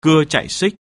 cưa chạy xích.